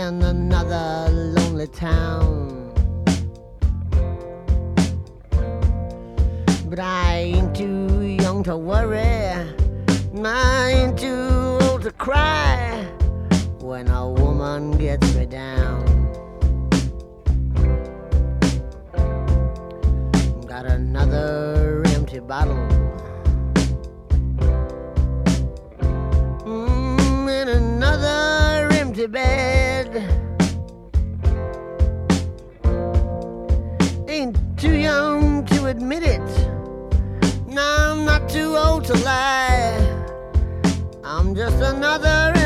in another lonely town. But I ain't too young to worry, I ain't too old to cry when a woman gets me down. Got another empty bottle. Mm, in another empty bed. Too young to admit it. No, I'm not too old to lie. I'm just another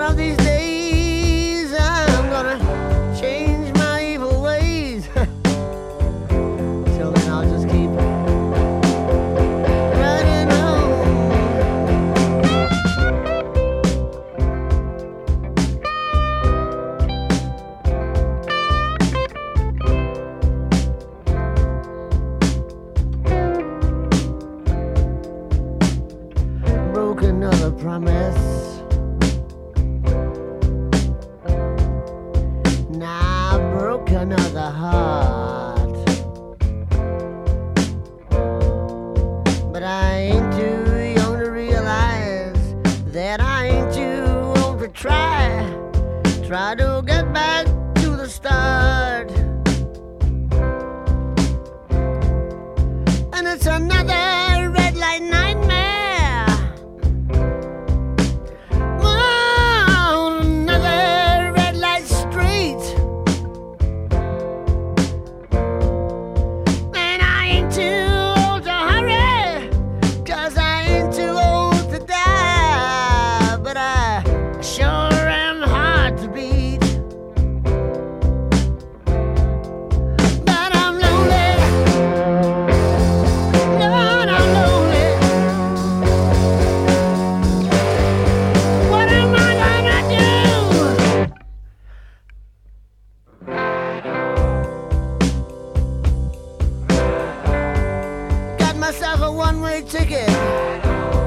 One of these days, heart. But I ain't too young to realize that I ain't too old to try. Try to get back to the start. And it's another myself a one-way ticket.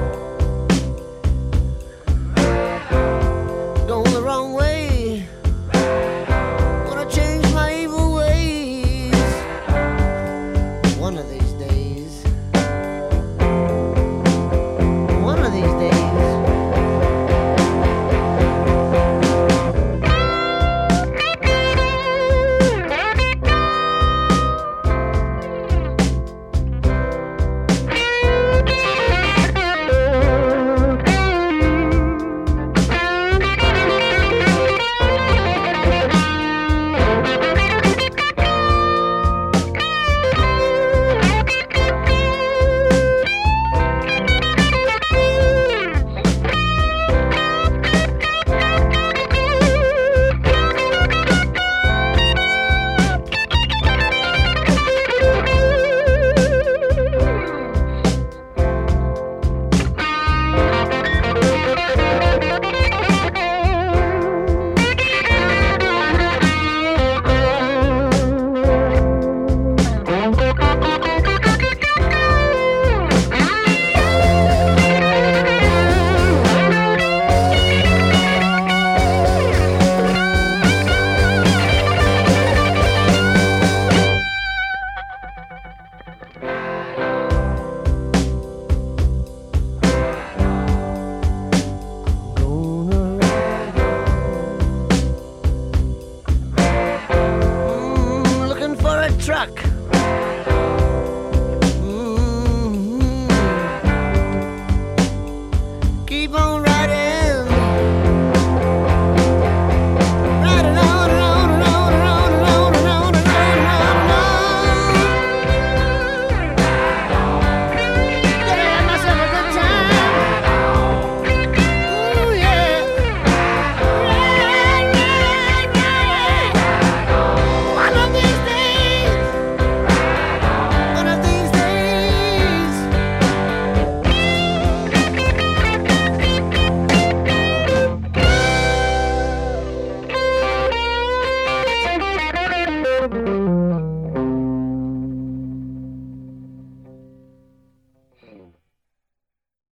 truck.